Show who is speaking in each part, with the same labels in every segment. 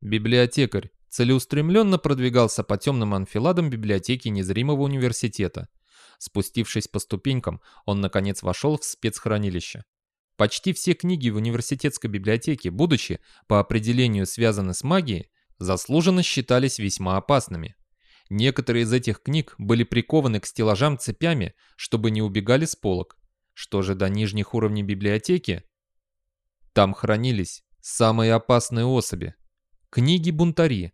Speaker 1: Библиотекарь целеустремленно продвигался по темным анфиладам библиотеки незримого университета. Спустившись по ступенькам, он наконец вошел в спецхранилище. Почти все книги в университетской библиотеке, будучи по определению связаны с магией, заслуженно считались весьма опасными. Некоторые из этих книг были прикованы к стеллажам цепями, чтобы не убегали с полок. Что же до нижних уровней библиотеки? Там хранились самые опасные особи. Книги-бунтари,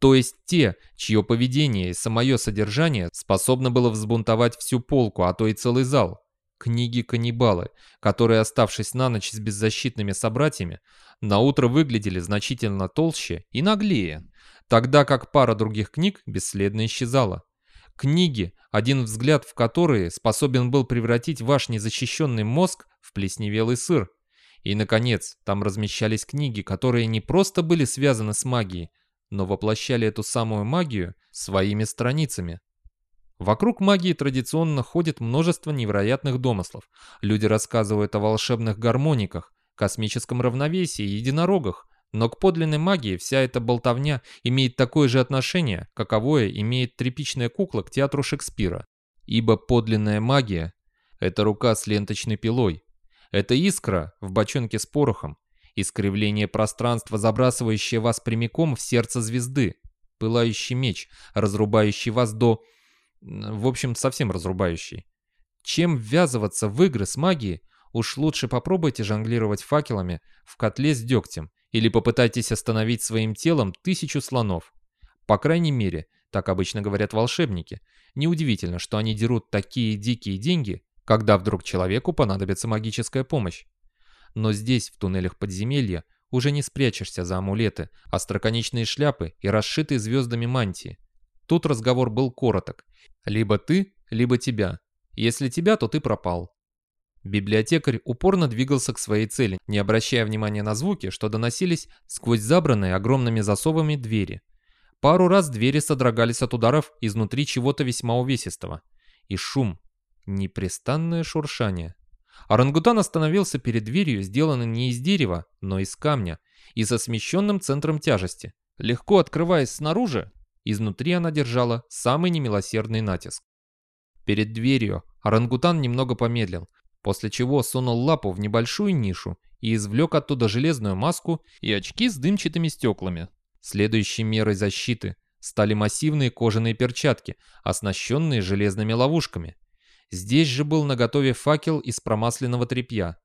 Speaker 1: то есть те, чье поведение и самое содержание способно было взбунтовать всю полку, а то и целый зал. Книги-каннибалы, которые, оставшись на ночь с беззащитными собратьями, наутро выглядели значительно толще и наглее, тогда как пара других книг бесследно исчезала. Книги, один взгляд в которые способен был превратить ваш незащищенный мозг в плесневелый сыр. И, наконец, там размещались книги, которые не просто были связаны с магией, но воплощали эту самую магию своими страницами. Вокруг магии традиционно ходит множество невероятных домыслов. Люди рассказывают о волшебных гармониках, космическом равновесии, единорогах, но к подлинной магии вся эта болтовня имеет такое же отношение, каковое имеет тряпичная кукла к театру Шекспира. Ибо подлинная магия – это рука с ленточной пилой. Это искра в бочонке с порохом, Искривление пространства, забрасывающее вас прямиком в сердце звезды. Пылающий меч, разрубающий вас до... В общем, совсем разрубающий. Чем ввязываться в игры с магией, уж лучше попробуйте жонглировать факелами в котле с дегтем или попытайтесь остановить своим телом тысячу слонов. По крайней мере, так обычно говорят волшебники. Неудивительно, что они дерут такие дикие деньги, когда вдруг человеку понадобится магическая помощь. Но здесь, в туннелях подземелья, уже не спрячешься за амулеты, остроконечные шляпы и расшитые звездами мантии. Тут разговор был короток. Либо ты, либо тебя. Если тебя, то ты пропал. Библиотекарь упорно двигался к своей цели, не обращая внимания на звуки, что доносились сквозь забранные огромными засовами двери. Пару раз двери содрогались от ударов изнутри чего-то весьма увесистого. И шум. Непрестанное шуршание. Орангутан остановился перед дверью, сделанной не из дерева, но из камня, и со смещенным центром тяжести. Легко открываясь снаружи, изнутри она держала самый немилосердный натиск. Перед дверью орангутан немного помедлил, после чего сунул лапу в небольшую нишу и извлек оттуда железную маску и очки с дымчатыми стеклами. Следующей мерой защиты стали массивные кожаные перчатки, оснащенные железными ловушками. Здесь же был наготове факел из промасленного тряпья.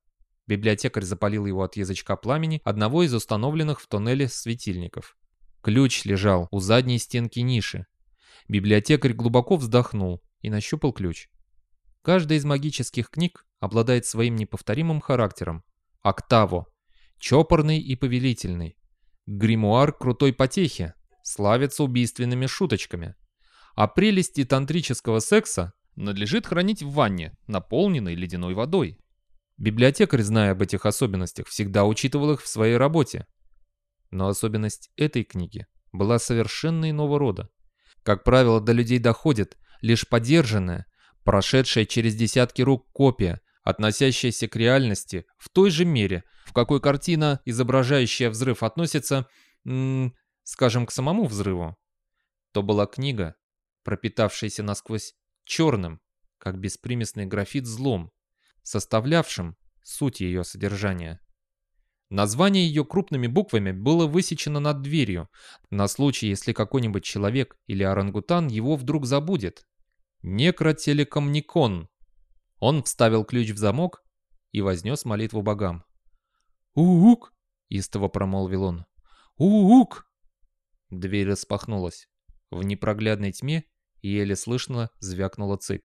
Speaker 1: Библиотекарь запалил его от язычка пламени одного из установленных в тоннеле светильников. Ключ лежал у задней стенки ниши. Библиотекарь глубоко вздохнул и нащупал ключ. Каждая из магических книг обладает своим неповторимым характером. Октаво. Чопорный и повелительный. Гримуар крутой потехи. Славится убийственными шуточками. А прелести тантрического секса надлежит хранить в ванне, наполненной ледяной водой. Библиотекарь, зная об этих особенностях, всегда учитывал их в своей работе. Но особенность этой книги была совершенно иного рода. Как правило, до людей доходит лишь подержанная, прошедшая через десятки рук копия, относящаяся к реальности в той же мере, в какой картина, изображающая взрыв, относится, скажем, к самому взрыву. То была книга, пропитавшаяся насквозь черным, как беспримесный графит злом, составлявшим суть ее содержания. Название ее крупными буквами было высечено над дверью, на случай, если какой-нибудь человек или орангутан его вдруг забудет. Некротелекомникон. Он вставил ключ в замок и вознес молитву богам. «Уук!» — истово промолвил он. «Уук!» Дверь распахнулась. В непроглядной тьме еле слышно звякнула цепь.